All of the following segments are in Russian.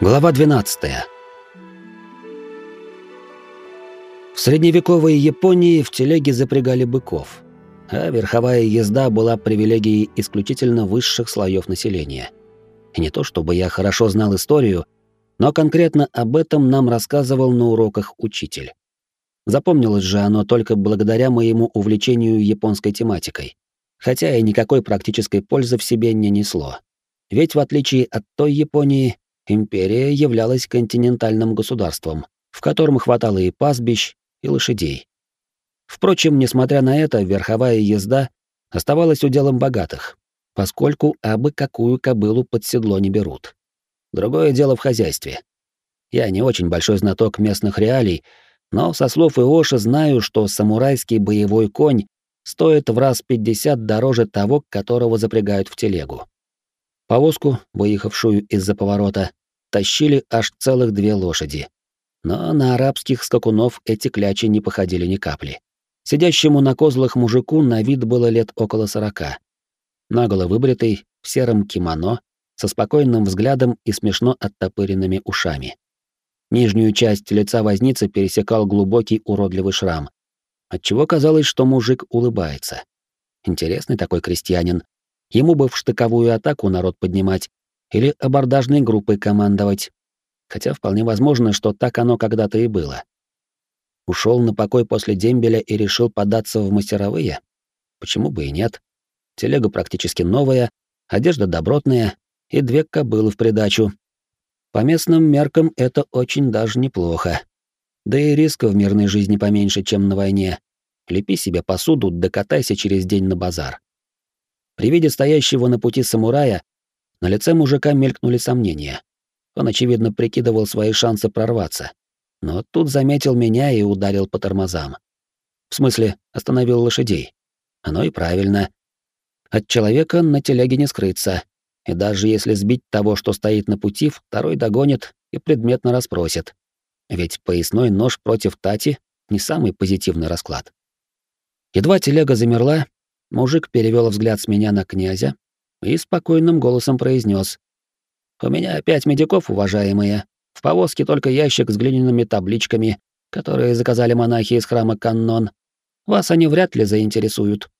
Глава 12. В средневековой Японии в телеге запрягали быков, а верховая езда была привилегией исключительно высших слоев населения. И не то чтобы я хорошо знал историю, но конкретно об этом нам рассказывал на уроках учитель. Запомнилось же оно только благодаря моему увлечению японской тематикой, хотя и никакой практической пользы в себе не несло. Ведь в отличие от той Японии, империя являлась континентальным государством, в котором хватало и пастбищ, и лошадей. Впрочем, несмотря на это, верховая езда оставалась уделом богатых, поскольку абы какую кобылу под седло не берут. Другое дело в хозяйстве. Я не очень большой знаток местных реалий, но со слов Иоши знаю, что самурайский боевой конь стоит в раз 50 дороже того, которого запрягают в телегу. Повозку, выехавшую из-за поворота, тащили аж целых две лошади. Но на арабских скакунов эти клячи не походили ни капли. Сидящему на козлах мужику на вид было лет около сорока. Наголо выбритый, в сером кимоно, со спокойным взглядом и смешно оттопыренными ушами. Нижнюю часть лица возницы пересекал глубокий уродливый шрам, отчего казалось, что мужик улыбается. Интересный такой крестьянин. Ему бы в штыковую атаку народ поднимать, или абордажной группой командовать. Хотя вполне возможно, что так оно когда-то и было. Ушел на покой после дембеля и решил податься в мастеровые? Почему бы и нет? Телега практически новая, одежда добротная и две кобылы в придачу. По местным меркам это очень даже неплохо. Да и риска в мирной жизни поменьше, чем на войне. Лепи себе посуду, докатайся через день на базар. При виде стоящего на пути самурая на лице мужика мелькнули сомнения. Он, очевидно, прикидывал свои шансы прорваться. Но тут заметил меня и ударил по тормозам. В смысле, остановил лошадей. Оно и правильно. От человека на телеге не скрыться. И даже если сбить того, что стоит на пути, второй догонит и предметно расспросит. Ведь поясной нож против Тати — не самый позитивный расклад. Едва телега замерла, мужик перевел взгляд с меня на князя, и спокойным голосом произнес: «У меня пять медиков, уважаемые. В повозке только ящик с глиняными табличками, которые заказали монахи из храма Каннон. Вас они вряд ли заинтересуют».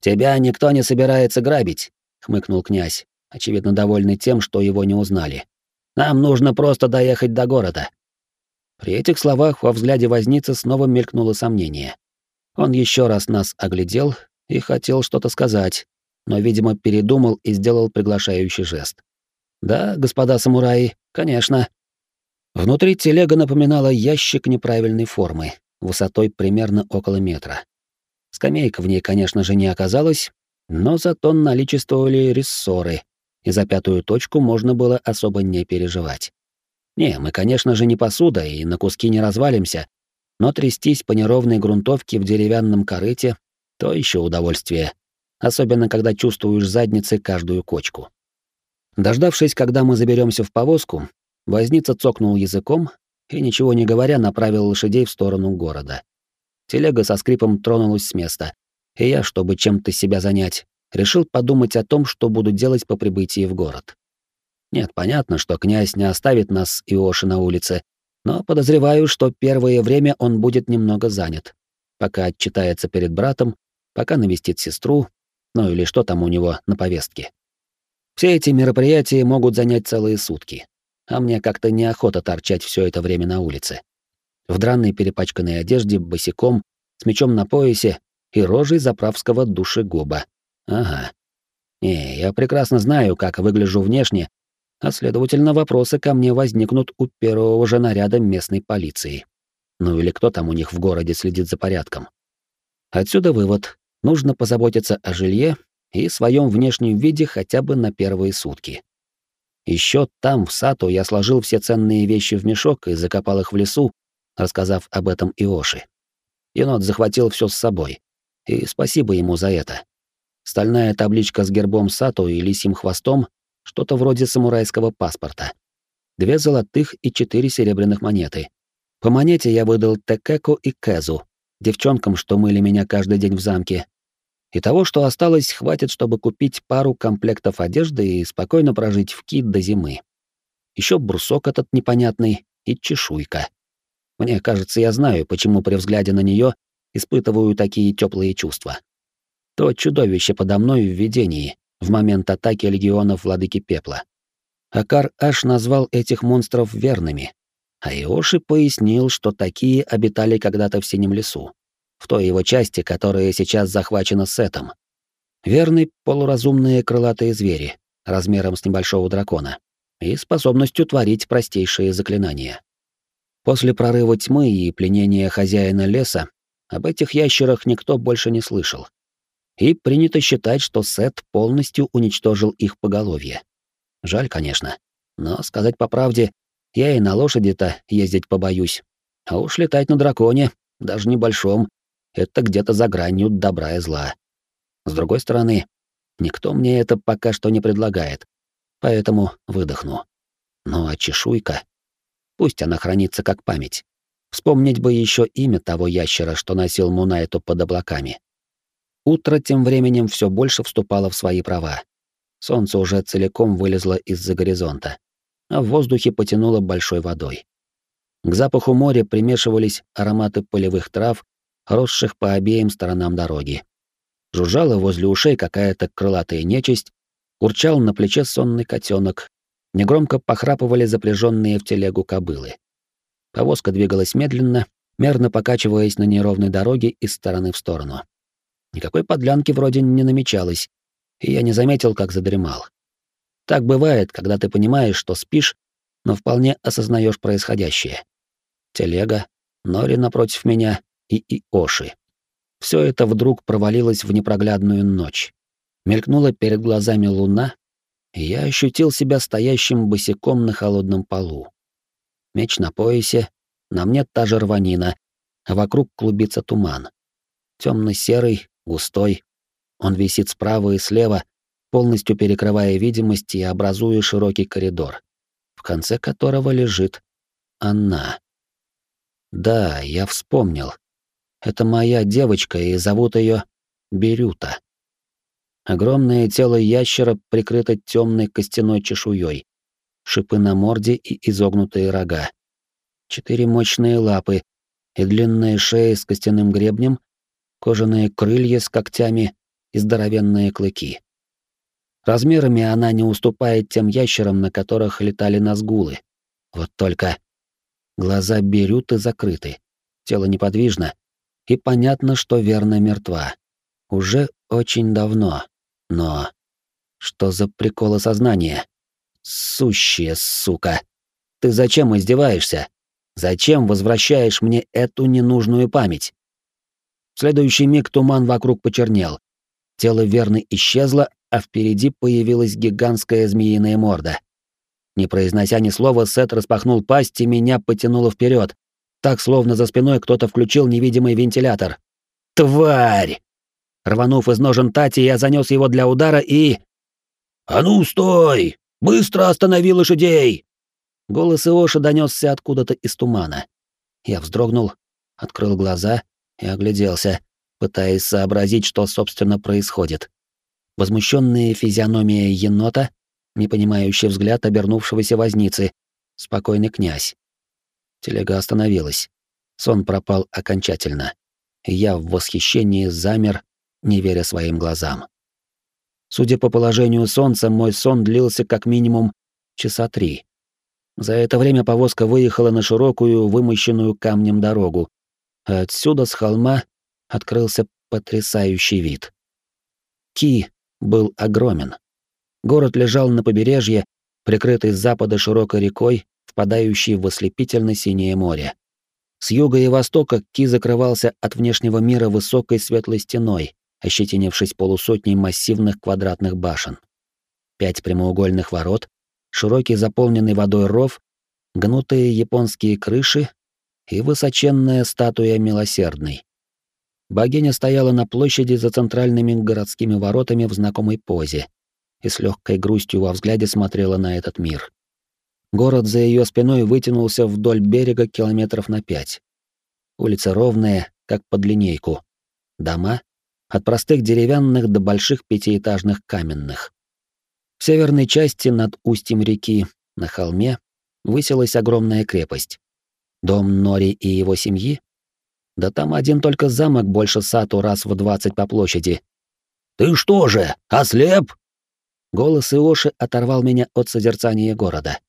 «Тебя никто не собирается грабить», — хмыкнул князь, очевидно довольный тем, что его не узнали. «Нам нужно просто доехать до города». При этих словах во взгляде возницы снова мелькнуло сомнение. Он еще раз нас оглядел и хотел что-то сказать, но, видимо, передумал и сделал приглашающий жест. «Да, господа самураи, конечно». Внутри телега напоминала ящик неправильной формы, высотой примерно около метра. Скамейка в ней, конечно же, не оказалась, но зато наличествовали рессоры, и за пятую точку можно было особо не переживать. Не, мы, конечно же, не посуда и на куски не развалимся, но трястись по неровной грунтовке в деревянном корыте — то еще удовольствие особенно когда чувствуешь задницы каждую кочку. Дождавшись, когда мы заберемся в повозку, возница цокнул языком и, ничего не говоря, направил лошадей в сторону города. Телега со скрипом тронулась с места, и я, чтобы чем-то себя занять, решил подумать о том, что буду делать по прибытии в город. Нет, понятно, что князь не оставит нас и Оши на улице, но подозреваю, что первое время он будет немного занят, пока отчитается перед братом, пока навестит сестру, ну или что там у него на повестке. Все эти мероприятия могут занять целые сутки, а мне как-то неохота торчать все это время на улице. В дранной перепачканной одежде, босиком, с мечом на поясе и рожей заправского душегуба. Ага. Не, я прекрасно знаю, как выгляжу внешне, а следовательно, вопросы ко мне возникнут у первого же наряда местной полиции. Ну или кто там у них в городе следит за порядком. Отсюда вывод нужно позаботиться о жилье и своем внешнем виде хотя бы на первые сутки. Еще там, в Сату, я сложил все ценные вещи в мешок и закопал их в лесу, рассказав об этом Иоши. Енот захватил все с собой, и спасибо ему за это. Стальная табличка с гербом Сату и лисим хвостом, что-то вроде самурайского паспорта. Две золотых и четыре серебряных монеты. По монете я выдал Текеку и Кезу, девчонкам, что мыли меня каждый день в замке. И того, что осталось, хватит, чтобы купить пару комплектов одежды и спокойно прожить в Кит до зимы. еще брусок этот непонятный и чешуйка. Мне кажется, я знаю, почему при взгляде на нее испытываю такие теплые чувства. То чудовище подо мной в видении, в момент атаки легионов Владыки Пепла. Акар аж назвал этих монстров верными, а Иоши пояснил, что такие обитали когда-то в Синем лесу, в той его части, которая сейчас захвачена Сетом. Верны полуразумные крылатые звери, размером с небольшого дракона, и способностью творить простейшие заклинания. После прорыва тьмы и пленения хозяина леса об этих ящерах никто больше не слышал. И принято считать, что Сет полностью уничтожил их поголовье. Жаль, конечно, но сказать по правде, я и на лошади-то ездить побоюсь. А уж летать на драконе, даже небольшом, это где-то за гранью добра и зла. С другой стороны, никто мне это пока что не предлагает, поэтому выдохну. Ну а чешуйка? Пусть она хранится как память. Вспомнить бы еще имя того ящера, что носил Мунайту под облаками. Утро тем временем все больше вступало в свои права. Солнце уже целиком вылезло из-за горизонта а в воздухе потянуло большой водой. К запаху моря примешивались ароматы полевых трав, росших по обеим сторонам дороги. Жужжала возле ушей какая-то крылатая нечисть, урчал на плече сонный котенок, негромко похрапывали запряженные в телегу кобылы. Повозка двигалась медленно, мерно покачиваясь на неровной дороге из стороны в сторону. Никакой подлянки вроде не намечалось, и я не заметил, как задремал. Так бывает, когда ты понимаешь, что спишь, но вполне осознаешь происходящее. Телега, Нори напротив меня и Иоши. Все это вдруг провалилось в непроглядную ночь. Мелькнула перед глазами луна, и я ощутил себя стоящим босиком на холодном полу. Меч на поясе, на мне та же рванина, а вокруг клубится туман. Темно-серый, густой. Он висит справа и слева, полностью перекрывая видимость и образуя широкий коридор, в конце которого лежит она. Да, я вспомнил. Это моя девочка, и зовут ее Берюта. Огромное тело ящера прикрыто темной костяной чешуей, шипы на морде и изогнутые рога. Четыре мощные лапы и длинная шея с костяным гребнем, кожаные крылья с когтями и здоровенные клыки. Размерами она не уступает тем ящерам, на которых летали назгулы. Вот только глаза берют и закрыты, тело неподвижно, и понятно, что верно мертва. Уже очень давно. Но что за приколы сознания? Сущая сука. Ты зачем издеваешься? Зачем возвращаешь мне эту ненужную память? В следующий миг туман вокруг почернел. Тело верно исчезло, а впереди появилась гигантская змеиная морда. Не произнося ни слова, Сет распахнул пасть и меня потянуло вперед, так словно за спиной кто-то включил невидимый вентилятор. «Тварь!» Рванув из ножен Тати, я занес его для удара и... «А ну, стой! Быстро останови лошадей!» Голос Иоши донесся откуда-то из тумана. Я вздрогнул, открыл глаза и огляделся, пытаясь сообразить, что, собственно, происходит возмущенная физиономия енота, непонимающий взгляд обернувшегося возницы, спокойный князь. Телега остановилась. Сон пропал окончательно. Я в восхищении замер, не веря своим глазам. Судя по положению солнца, мой сон длился как минимум часа три. За это время повозка выехала на широкую, вымощенную камнем дорогу, отсюда с холма открылся потрясающий вид. Ки был огромен. Город лежал на побережье, прикрытый с запада широкой рекой, впадающей в ослепительно-синее море. С юга и востока Ки закрывался от внешнего мира высокой светлой стеной, ощетинившись полусотней массивных квадратных башен. Пять прямоугольных ворот, широкий заполненный водой ров, гнутые японские крыши и высоченная статуя милосердной. Богиня стояла на площади за центральными городскими воротами в знакомой позе и с легкой грустью во взгляде смотрела на этот мир. Город за ее спиной вытянулся вдоль берега километров на пять. Улица ровная, как под линейку. Дома от простых деревянных до больших пятиэтажных каменных. В северной части над устьем реки на холме, высилась огромная крепость. Дом Нори и его семьи? Да там один только замок больше сату раз в двадцать по площади. «Ты что же, ослеп?» Голос Иоши оторвал меня от созерцания города.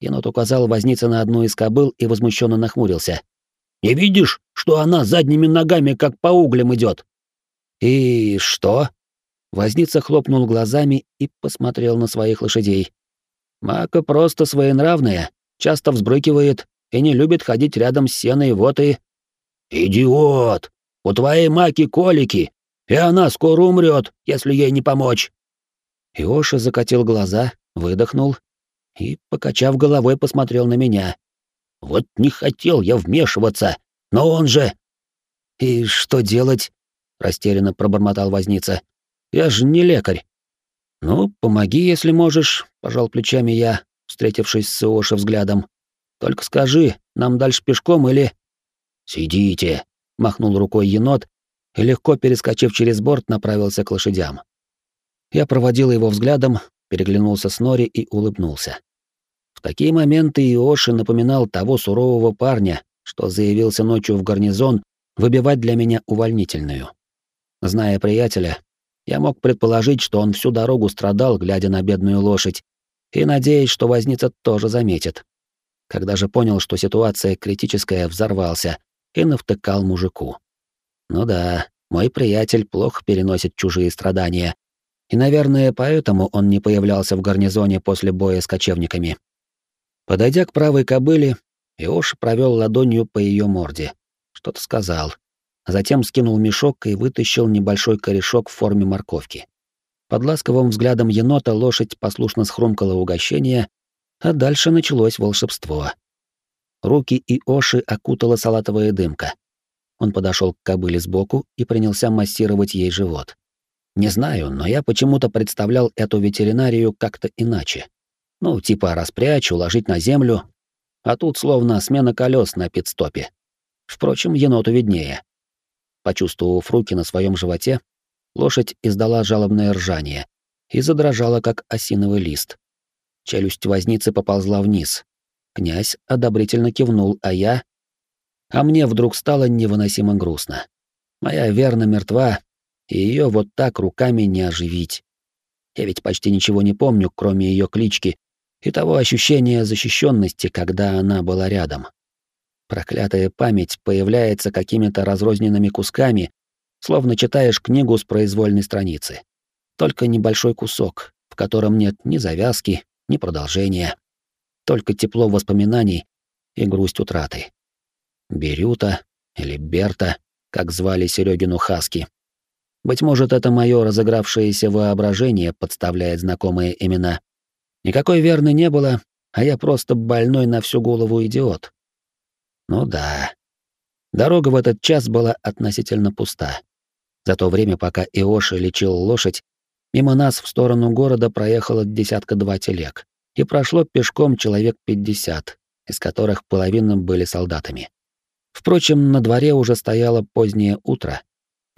Енот указал вознице на одну из кобыл и возмущенно нахмурился. «Не видишь, что она задними ногами как по углям идет? «И что?» Возница хлопнул глазами и посмотрел на своих лошадей. «Мака просто своенравная, часто взбрыкивает и не любит ходить рядом с сеной, вот и...» «Идиот! У твоей Маки колики, и она скоро умрет, если ей не помочь!» Иоша закатил глаза, выдохнул и, покачав головой, посмотрел на меня. «Вот не хотел я вмешиваться, но он же...» «И что делать?» — растерянно пробормотал возница. «Я же не лекарь». «Ну, помоги, если можешь», — пожал плечами я, встретившись с Иоши взглядом. «Только скажи, нам дальше пешком или...» «Сидите», — махнул рукой енот и, легко перескочив через борт, направился к лошадям. Я проводил его взглядом, переглянулся с Нори и улыбнулся. В такие моменты Иоши напоминал того сурового парня, что заявился ночью в гарнизон выбивать для меня увольнительную. Зная приятеля, я мог предположить, что он всю дорогу страдал, глядя на бедную лошадь, и надеясь, что возница тоже заметит. Когда же понял, что ситуация критическая, взорвался и навтыкал мужику. Ну да, мой приятель плохо переносит чужие страдания, и, наверное, поэтому он не появлялся в гарнизоне после боя с кочевниками. Подойдя к правой кобыле, Иош провел ладонью по ее морде. Что-то сказал. Затем скинул мешок и вытащил небольшой корешок в форме морковки. Под ласковым взглядом енота лошадь послушно схрумкала угощение, а дальше началось волшебство. Руки Иоши окутала салатовая дымка. Он подошел к кобыле сбоку и принялся массировать ей живот. Не знаю, но я почему-то представлял эту ветеринарию как-то иначе. Ну, типа распрячь, уложить на землю. А тут словно смена колес на пидстопе. Впрочем, еноту виднее. Почувствовав руки на своем животе, лошадь издала жалобное ржание и задрожала, как осиновый лист. Челюсть возницы поползла вниз. Князь одобрительно кивнул, а я... А мне вдруг стало невыносимо грустно. Моя верна мертва, и ее вот так руками не оживить. Я ведь почти ничего не помню, кроме ее клички и того ощущения защищенности, когда она была рядом. Проклятая память появляется какими-то разрозненными кусками, словно читаешь книгу с произвольной страницы. Только небольшой кусок, в котором нет ни завязки, ни продолжения. Только тепло воспоминаний и грусть утраты. Берюта или Берта, как звали Серегину Хаски, быть может, это мое разыгравшееся воображение подставляет знакомые имена. Никакой верны не было, а я просто больной на всю голову идиот. Ну да. Дорога в этот час была относительно пуста. За то время, пока Иоши лечил лошадь, мимо нас в сторону города проехало десятка-два телег, и прошло пешком человек пятьдесят, из которых половина были солдатами. Впрочем, на дворе уже стояло позднее утро,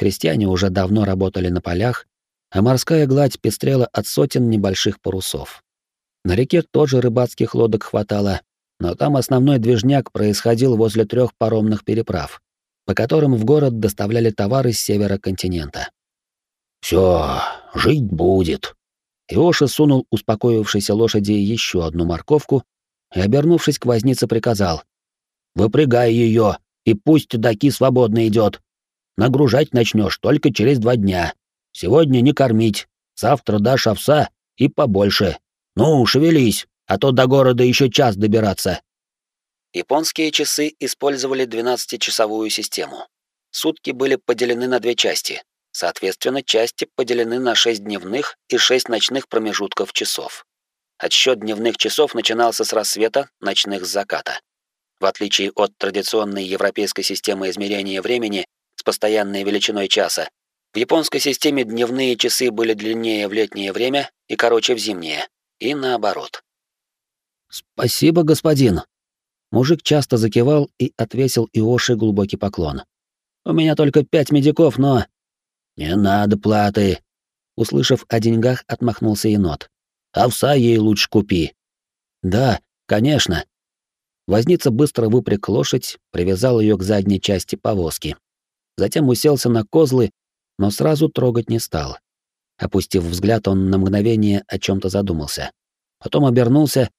Крестьяне уже давно работали на полях, а морская гладь пестрела от сотен небольших парусов. На реке тоже рыбацких лодок хватало, но там основной движняк происходил возле трех паромных переправ, по которым в город доставляли товары с севера континента. Все, жить будет. Иоша сунул успокоившейся лошади еще одну морковку и, обернувшись к вознице, приказал. «Выпрягай ее, и пусть даки свободно идет. Нагружать начнешь только через два дня. Сегодня не кормить, завтра дашь овса и побольше. Ну, шевелись, а то до города еще час добираться. Японские часы использовали 12-часовую систему. Сутки были поделены на две части. Соответственно, части поделены на 6 дневных и 6 ночных промежутков часов. Отсчет дневных часов начинался с рассвета, ночных с заката. В отличие от традиционной европейской системы измерения времени, с постоянной величиной часа. В японской системе дневные часы были длиннее в летнее время и короче в зимнее, и наоборот. «Спасибо, господин». Мужик часто закивал и отвесил Иоши глубокий поклон. «У меня только пять медиков, но...» «Не надо платы», — услышав о деньгах, отмахнулся енот. «Овса ей лучше купи». Да, конечно. Возница быстро выпряг лошадь, привязал ее к задней части повозки. Затем уселся на козлы, но сразу трогать не стал. Опустив взгляд, он на мгновение о чем то задумался. Потом обернулся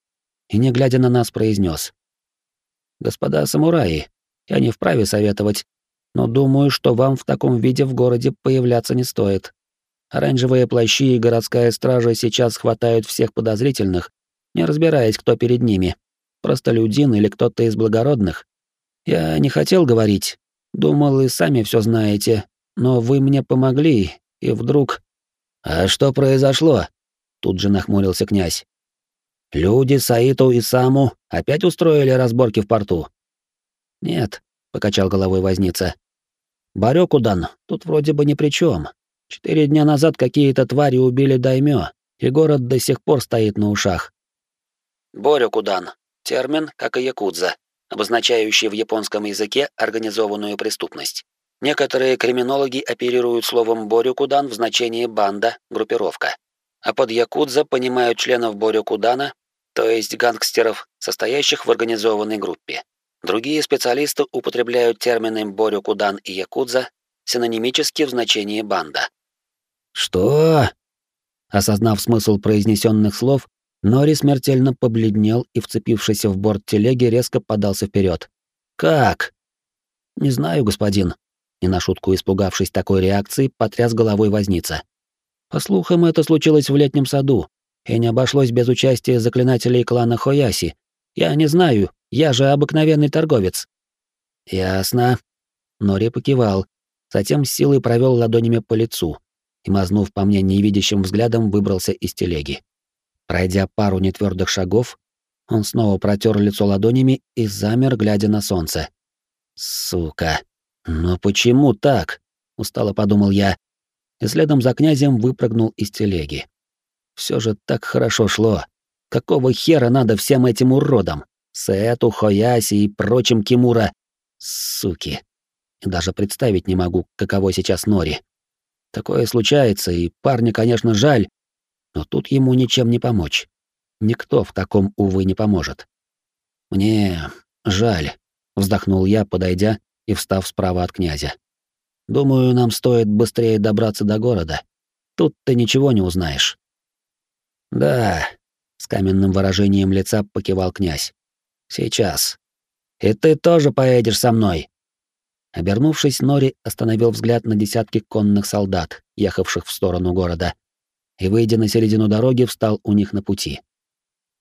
и, не глядя на нас, произнес: «Господа самураи, я не вправе советовать, но думаю, что вам в таком виде в городе появляться не стоит. Оранжевые плащи и городская стража сейчас хватают всех подозрительных, не разбираясь, кто перед ними, простолюдин или кто-то из благородных. Я не хотел говорить, думал, и сами все знаете, но вы мне помогли, и вдруг... «А что произошло?» Тут же нахмурился князь. «Люди Саиту и Саму опять устроили разборки в порту?» «Нет», — покачал головой возница. «Барёкудан тут вроде бы ни при чем. Четыре дня назад какие-то твари убили Даймё, и город до сих пор стоит на ушах». «Борёкудан» — термин, как и якудза, обозначающий в японском языке организованную преступность. Некоторые криминологи оперируют словом «борёкудан» в значении «банда», «группировка». А под якудза понимают членов борёкудана, то есть гангстеров, состоящих в организованной группе. Другие специалисты употребляют термины борёкудан и якудза синонимически в значении банда. «Что?» Осознав смысл произнесенных слов, Нори смертельно побледнел и, вцепившись в борт телеги, резко подался вперед. «Как?» «Не знаю, господин», — не на шутку испугавшись такой реакции, потряс головой возница. «По слухам, это случилось в летнем саду, и не обошлось без участия заклинателей клана Хояси. Я не знаю, я же обыкновенный торговец». «Ясно». Нори покивал, затем с силой провел ладонями по лицу и, мазнув по мне невидящим взглядом, выбрался из телеги. Пройдя пару нетвердых шагов, он снова протер лицо ладонями и замер, глядя на солнце. «Сука! Но почему так?» — устало подумал я, и следом за князем выпрыгнул из телеги. Все же так хорошо шло. Какого хера надо всем этим уродам? Сету, Хояси и прочим Кимура. Суки. И даже представить не могу, каково сейчас Нори. Такое случается, и парня, конечно, жаль, но тут ему ничем не помочь. Никто в таком, увы, не поможет. Мне жаль, вздохнул я, подойдя и встав справа от князя. Думаю, нам стоит быстрее добраться до города. Тут ты ничего не узнаешь. Да, с каменным выражением лица покивал князь. Сейчас. И ты тоже поедешь со мной. Обернувшись, Нори остановил взгляд на десятки конных солдат, ехавших в сторону города, и, выйдя на середину дороги, встал у них на пути.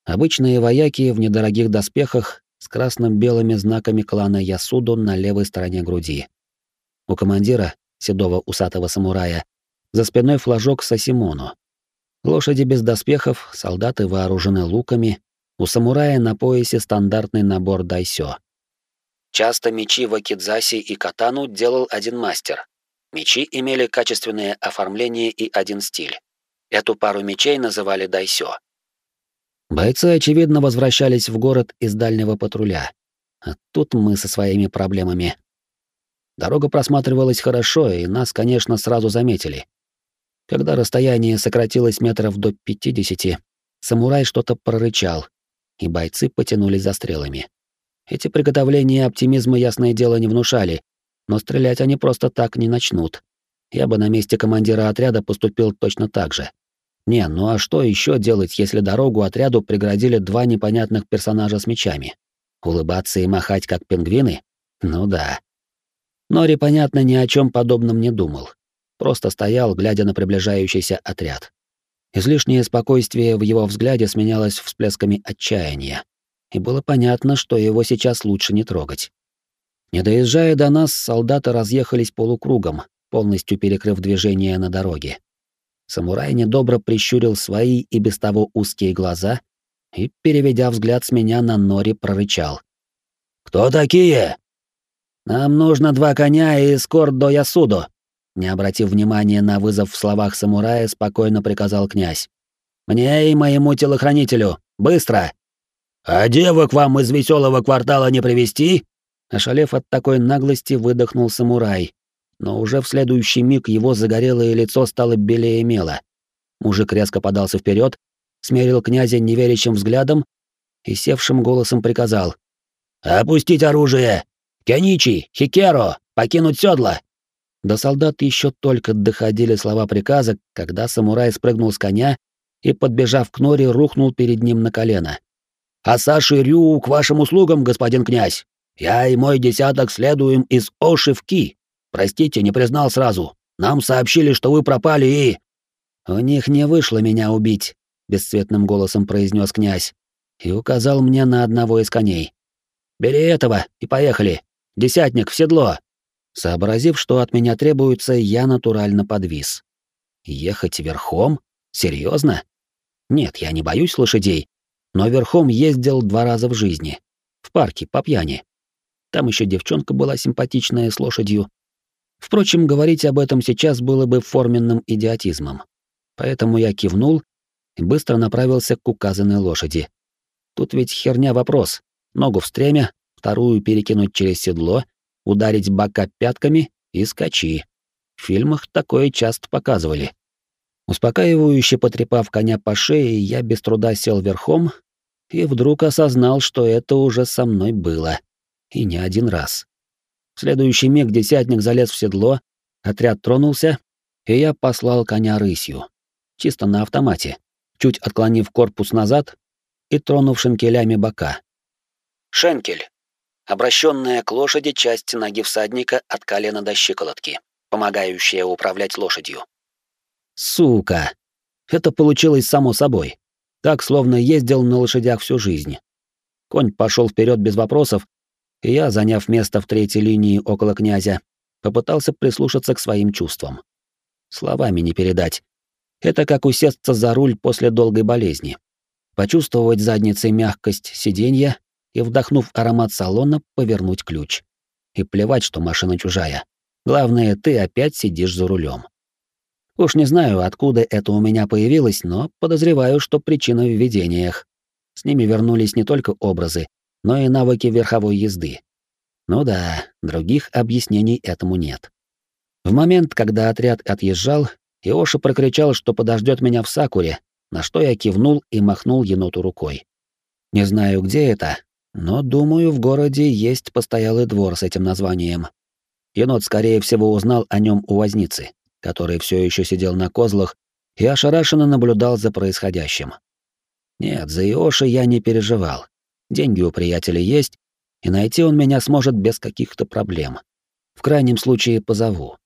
Обычные вояки в недорогих доспехах с красно-белыми знаками клана Ясуду на левой стороне груди. У командира, седого усатого самурая, за спиной флажок Сасимоно. Лошади без доспехов, солдаты вооружены луками, у самурая на поясе стандартный набор дайсё. Часто мечи в акидзаси и катану делал один мастер. Мечи имели качественное оформление и один стиль. Эту пару мечей называли дайсё. Бойцы, очевидно, возвращались в город из дальнего патруля. А тут мы со своими проблемами. Дорога просматривалась хорошо, и нас, конечно, сразу заметили. Когда расстояние сократилось метров до пятидесяти, самурай что-то прорычал, и бойцы потянулись за стрелами. Эти приготовления оптимизма, ясное дело, не внушали, но стрелять они просто так не начнут. Я бы на месте командира отряда поступил точно так же. Не, ну а что еще делать, если дорогу отряду преградили два непонятных персонажа с мечами? Улыбаться и махать, как пингвины? Ну да. Нори, понятно, ни о чем подобном не думал. Просто стоял, глядя на приближающийся отряд. Излишнее спокойствие в его взгляде сменялось всплесками отчаяния. И было понятно, что его сейчас лучше не трогать. Не доезжая до нас, солдаты разъехались полукругом, полностью перекрыв движение на дороге. Самурай недобро прищурил свои и без того узкие глаза и, переведя взгляд с меня на Нори, прорычал. «Кто такие?» «Нам нужно два коня и эскорт до Ясудо», не обратив внимания на вызов в словах самурая, спокойно приказал князь. «Мне и моему телохранителю! Быстро!» «А девок вам из веселого квартала не привести? Ошалев от такой наглости, выдохнул самурай, но уже в следующий миг его загорелое лицо стало белее мела. Мужик резко подался вперед, смерил князя неверящим взглядом и севшим голосом приказал. «Опустить оружие! Кеничи! Хикеро! Покинуть седло!» До солдат еще только доходили слова приказа, когда самурай спрыгнул с коня и, подбежав к Нори, рухнул перед ним на колено. «А Саши Рю к вашим услугам, господин князь! Я и мой десяток следуем из Оши. Простите, не признал сразу. Нам сообщили, что вы пропали и...» «У них не вышло меня убить», — бесцветным голосом произнес князь и указал мне на одного из коней. «Бери этого и поехали! Десятник в седло!» Сообразив, что от меня требуется, я натурально подвис. Ехать верхом? Серьезно? Нет, я не боюсь лошадей, но верхом ездил два раза в жизни. В парке, по пьяни. Там еще девчонка была симпатичная с лошадью. Впрочем, говорить об этом сейчас было бы форменным идиотизмом. Поэтому я кивнул и быстро направился к указанной лошади. Тут ведь херня вопрос. Ногу в стремя, вторую перекинуть через седло, ударить бока пятками и скачи. В фильмах такое часто показывали. Успокаивающе потрепав коня по шее, я без труда сел верхом и вдруг осознал, что это уже со мной было. И не один раз. В следующий миг десятник залез в седло, отряд тронулся, и я послал коня рысью. Чисто на автомате, чуть отклонив корпус назад и тронув шенкелями бока. Шенкель. Обращенная к лошади часть ноги всадника от колена до щиколотки, помогающая управлять лошадью. Сука! Это получилось само собой. Так, словно ездил на лошадях всю жизнь. Конь пошел вперед без вопросов, и я, заняв место в третьей линии около князя, попытался прислушаться к своим чувствам. Словами не передать. Это как усесться за руль после долгой болезни. Почувствовать задницей мягкость сиденья и, вдохнув аромат салона, повернуть ключ. И плевать, что машина чужая. Главное, ты опять сидишь за рулем. Уж не знаю, откуда это у меня появилось, но подозреваю, что причина в видениях. С ними вернулись не только образы, но и навыки верховой езды. Ну да, других объяснений этому нет. В момент, когда отряд отъезжал, Иоша прокричал, что подождет меня в Сакуре, на что я кивнул и махнул еноту рукой. Не знаю, где это, но, думаю, в городе есть постоялый двор с этим названием. Енот, скорее всего, узнал о нем у возницы, который все еще сидел на козлах и ошарашенно наблюдал за происходящим. Нет, за Иоши я не переживал. Деньги у приятеля есть, и найти он меня сможет без каких-то проблем. В крайнем случае позову.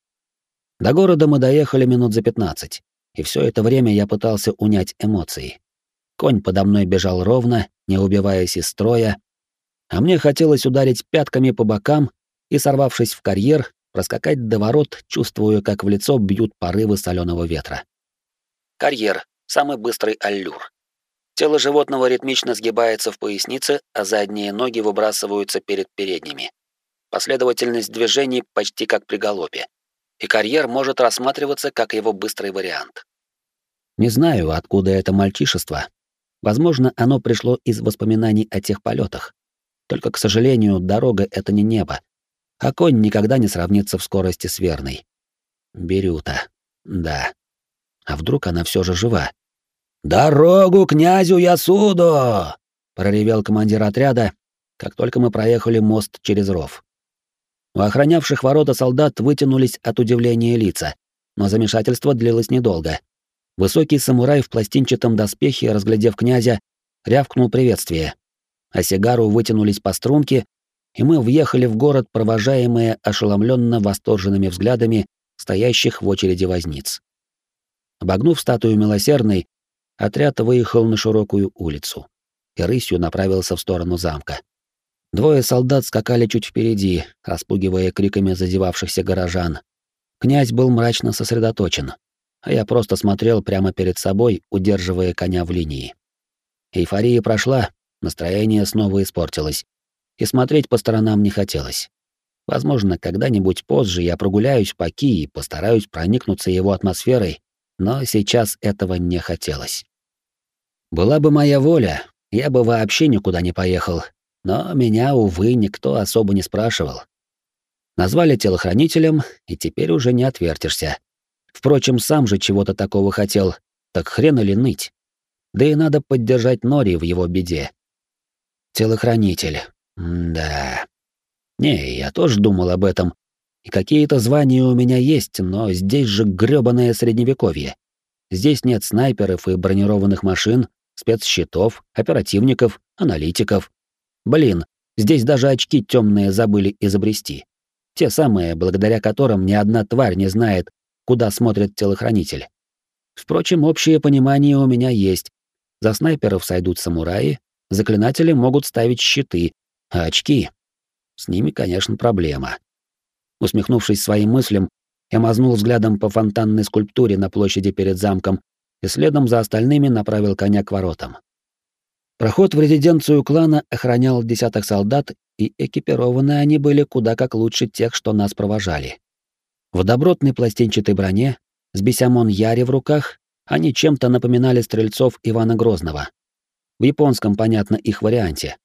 До города мы доехали минут за пятнадцать, и все это время я пытался унять эмоции. Конь подо мной бежал ровно, не убиваясь из строя, а мне хотелось ударить пятками по бокам и, сорвавшись в карьер, проскакать до ворот, чувствуя, как в лицо бьют порывы соленого ветра. Карьер — самый быстрый аллюр. Тело животного ритмично сгибается в пояснице, а задние ноги выбрасываются перед передними. Последовательность движений почти как при галопе. И карьер может рассматриваться как его быстрый вариант. Не знаю, откуда это мальчишество. Возможно, оно пришло из воспоминаний о тех полетах. Только, к сожалению, дорога — это не небо. А конь никогда не сравнится в скорости с верной. Берюта. Да. А вдруг она все же жива? «Дорогу князю Ясуду!» — проревел командир отряда, как только мы проехали мост через ров. У охранявших ворота солдат вытянулись от удивления лица, но замешательство длилось недолго. Высокий самурай в пластинчатом доспехе, разглядев князя, рявкнул приветствие. А сигару вытянулись по струнке, и мы въехали в город, провожаемые ошеломленно восторженными взглядами стоящих в очереди возниц. Обогнув статую милосердной, Отряд выехал на широкую улицу и рысью направился в сторону замка. Двое солдат скакали чуть впереди, распугивая криками зазевавшихся горожан. Князь был мрачно сосредоточен, а я просто смотрел прямо перед собой, удерживая коня в линии. Эйфория прошла, настроение снова испортилось, и смотреть по сторонам не хотелось. Возможно, когда-нибудь позже я прогуляюсь по Ки и постараюсь проникнуться его атмосферой, но сейчас этого не хотелось. Была бы моя воля, я бы вообще никуда не поехал, но меня, увы, никто особо не спрашивал. Назвали телохранителем, и теперь уже не отвертишься. Впрочем, сам же чего-то такого хотел, так хрен или ныть. Да и надо поддержать Нори в его беде. Телохранитель. Да. Не, я тоже думал об этом. И какие-то звания у меня есть, но здесь же грёбаное средневековье. Здесь нет снайперов и бронированных машин, спецщитов, оперативников, аналитиков. Блин, здесь даже очки темные забыли изобрести. Те самые, благодаря которым ни одна тварь не знает, куда смотрит телохранитель. Впрочем, общее понимание у меня есть. За снайперов сойдут самураи, заклинатели могут ставить щиты, а очки... С ними, конечно, проблема. Усмехнувшись своим мыслям, я мазнул взглядом по фонтанной скульптуре на площади перед замком и следом за остальными направил коня к воротам. Проход в резиденцию клана охранял десяток солдат, и экипированы они были куда как лучше тех, что нас провожали. В добротной пластинчатой броне, с бесямон Яри в руках, они чем-то напоминали стрельцов Ивана Грозного. В японском, понятно, их варианте.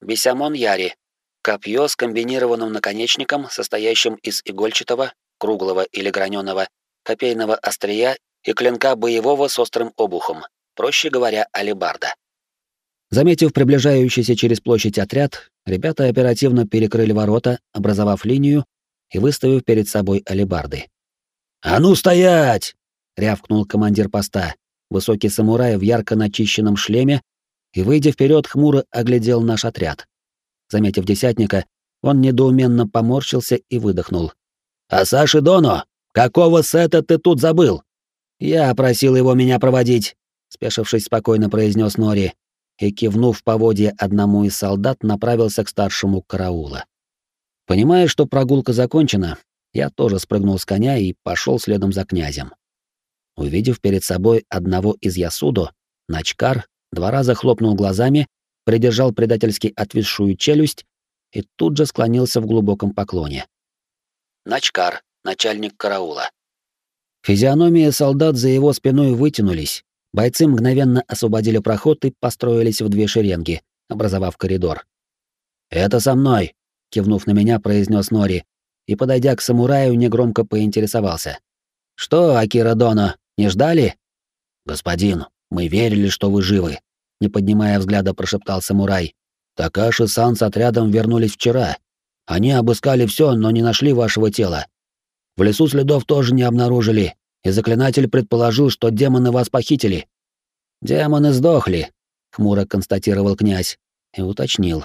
Бесямон Яри Копье с комбинированным наконечником, состоящим из игольчатого, круглого или граненого, копейного острия и клинка боевого с острым обухом, проще говоря, алебарда. Заметив приближающийся через площадь отряд, ребята оперативно перекрыли ворота, образовав линию и выставив перед собой алебарды. «А ну стоять!» — рявкнул командир поста, высокий самурай в ярко начищенном шлеме, и, выйдя вперед, хмуро оглядел наш отряд. Заметив десятника, он недоуменно поморщился и выдохнул. «А Саши Доно, какого сета ты тут забыл?» «Я просил его меня проводить», — спешившись спокойно произнес Нори, и, кивнув по воде одному из солдат, направился к старшему караула. Понимая, что прогулка закончена, я тоже спрыгнул с коня и пошел следом за князем. Увидев перед собой одного из ясудо, Начкар два раза хлопнул глазами придержал предательски отвисшую челюсть и тут же склонился в глубоком поклоне. Начкар, начальник караула. Физиономии солдат за его спиной вытянулись, бойцы мгновенно освободили проход и построились в две шеренги, образовав коридор. «Это со мной», — кивнув на меня, произнес Нори, и, подойдя к самураю, негромко поинтересовался. «Что, Акира Доно, не ждали?» «Господин, мы верили, что вы живы», не поднимая взгляда, прошептал самурай. Такаши-сан с отрядом вернулись вчера. Они обыскали все, но не нашли вашего тела. В лесу следов тоже не обнаружили, и заклинатель предположил, что демоны вас похитили. Демоны сдохли, хмуро констатировал князь и уточнил.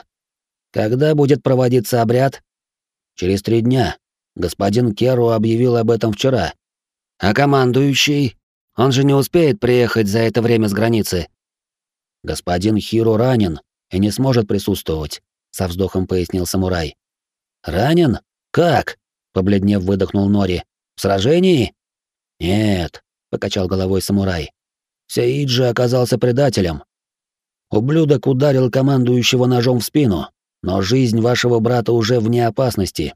Когда будет проводиться обряд? Через три дня. Господин Керу объявил об этом вчера. А командующий? Он же не успеет приехать за это время с границы. Господин Хиро ранен и не сможет присутствовать, со вздохом пояснил самурай. Ранен? Как? побледнев выдохнул Нори. В сражении? Нет, покачал головой самурай. Сеиджи оказался предателем. Ублюдок ударил командующего ножом в спину, но жизнь вашего брата уже вне опасности.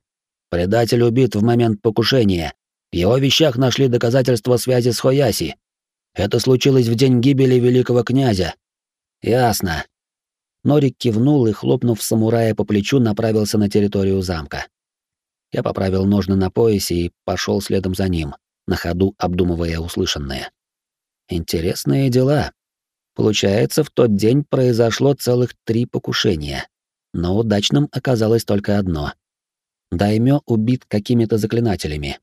Предатель убит в момент покушения. В его вещах нашли доказательства связи с Хояси. Это случилось в день гибели великого князя, Ясно. Норик кивнул и, хлопнув самурая по плечу, направился на территорию замка. Я поправил ножны на поясе и пошел следом за ним, на ходу обдумывая услышанное. Интересные дела. Получается, в тот день произошло целых три покушения, но удачным оказалось только одно. Даймё убит какими-то заклинателями.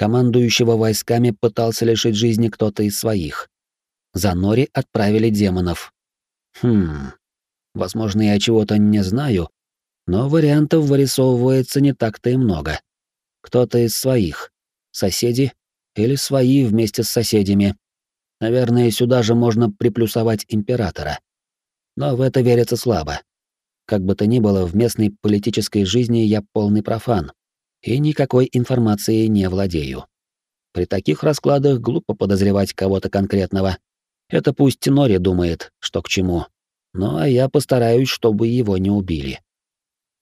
Командующего войсками пытался лишить жизни кто-то из своих. За Нори отправили демонов, Хм. Возможно, я чего-то не знаю, но вариантов вырисовывается не так-то и много. Кто-то из своих. Соседи или свои вместе с соседями. Наверное, сюда же можно приплюсовать императора. Но в это верится слабо. Как бы то ни было, в местной политической жизни я полный профан и никакой информацией не владею. При таких раскладах глупо подозревать кого-то конкретного. Это пусть Нори думает, что к чему. Ну а я постараюсь, чтобы его не убили.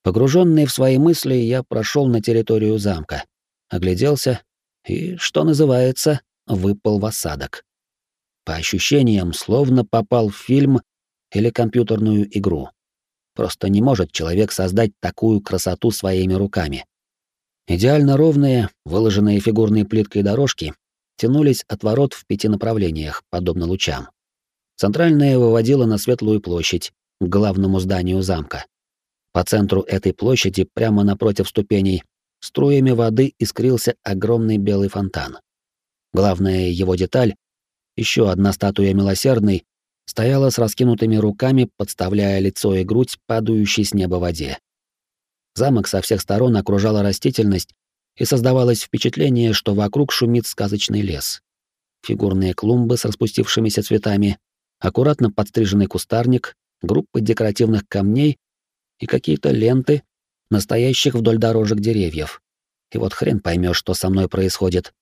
Погруженный в свои мысли, я прошел на территорию замка, огляделся и, что называется, выпал в осадок. По ощущениям, словно попал в фильм или компьютерную игру. Просто не может человек создать такую красоту своими руками. Идеально ровные, выложенные фигурной плиткой дорожки тянулись от ворот в пяти направлениях, подобно лучам. Центральная выводила на светлую площадь, к главному зданию замка. По центру этой площади, прямо напротив ступеней, струями воды искрился огромный белый фонтан. Главная его деталь, еще одна статуя милосердной, стояла с раскинутыми руками, подставляя лицо и грудь падающей с неба воде. Замок со всех сторон окружала растительность, и создавалось впечатление, что вокруг шумит сказочный лес. Фигурные клумбы с распустившимися цветами, аккуратно подстриженный кустарник, группы декоративных камней и какие-то ленты, настоящих вдоль дорожек деревьев. И вот хрен поймешь, что со мной происходит.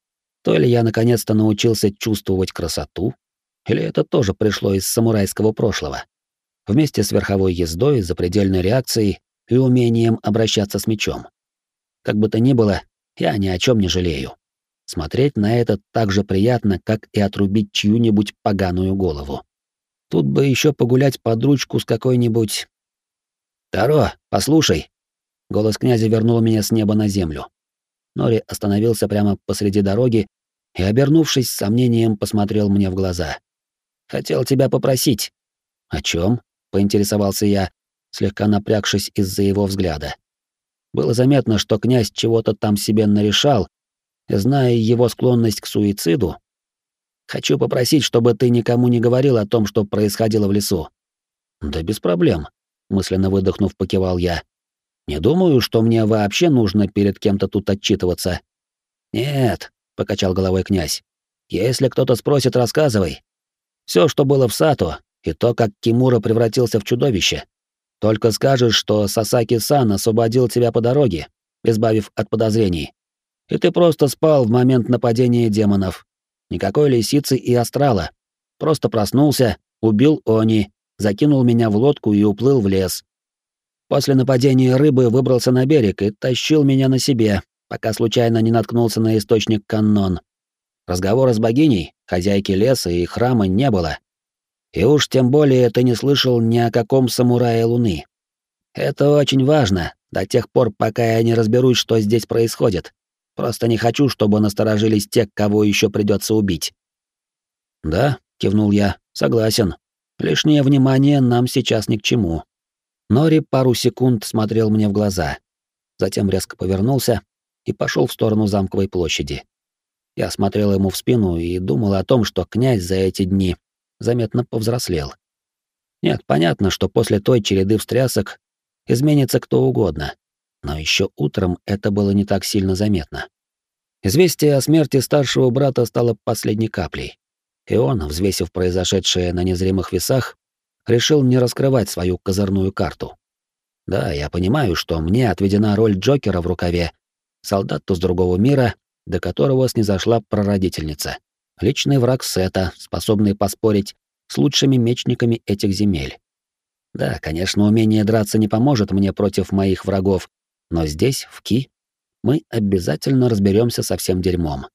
То ли я наконец-то научился чувствовать красоту, или это тоже пришло из самурайского прошлого. Вместе с верховой ездой, запредельной реакцией и умением обращаться с мечом. Как бы то ни было, я ни о чем не жалею. Смотреть на это так же приятно, как и отрубить чью-нибудь поганую голову. Тут бы еще погулять под ручку с какой-нибудь... «Таро, послушай!» Голос князя вернул меня с неба на землю. Нори остановился прямо посреди дороги и, обернувшись, с сомнением посмотрел мне в глаза. «Хотел тебя попросить». «О чем? поинтересовался я, слегка напрягшись из-за его взгляда. Было заметно, что князь чего-то там себе нарешал, зная его склонность к суициду, хочу попросить, чтобы ты никому не говорил о том, что происходило в лесу. Да без проблем, мысленно выдохнув, покивал я. Не думаю, что мне вообще нужно перед кем-то тут отчитываться. Нет, покачал головой князь. Если кто-то спросит, рассказывай. Все, что было в Сато, и то, как Кимура превратился в чудовище. Только скажешь, что Сасаки-сан освободил тебя по дороге, избавив от подозрений. И ты просто спал в момент нападения демонов. Никакой лисицы и астрала. Просто проснулся, убил Они, закинул меня в лодку и уплыл в лес. После нападения рыбы выбрался на берег и тащил меня на себе, пока случайно не наткнулся на источник каннон. Разговора с богиней, хозяйки леса и храма не было. И уж тем более ты не слышал ни о каком самурае Луны. Это очень важно, до тех пор, пока я не разберусь, что здесь происходит. Просто не хочу, чтобы насторожились те, кого еще придется убить. Да, кивнул я, согласен. Лишнее внимание нам сейчас ни к чему. Нори пару секунд смотрел мне в глаза, затем резко повернулся и пошел в сторону замковой площади. Я смотрел ему в спину и думал о том, что князь за эти дни заметно повзрослел. Нет, понятно, что после той череды встрясок изменится кто угодно, но еще утром это было не так сильно заметно. Известие о смерти старшего брата стало последней каплей, и он, взвесив произошедшее на незримых весах, решил не раскрывать свою козырную карту. Да, я понимаю, что мне отведена роль Джокера в рукаве, солдату с другого мира, до которого снизошла прародительница. Личный враг Сета, способный поспорить с лучшими мечниками этих земель. Да, конечно, умение драться не поможет мне против моих врагов, но здесь, в Ки, мы обязательно разберемся со всем дерьмом.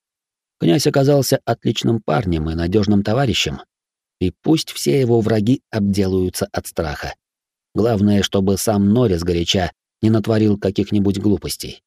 Князь оказался отличным парнем и надежным товарищем, и пусть все его враги обделаются от страха. Главное, чтобы сам Норис горяча не натворил каких-нибудь глупостей.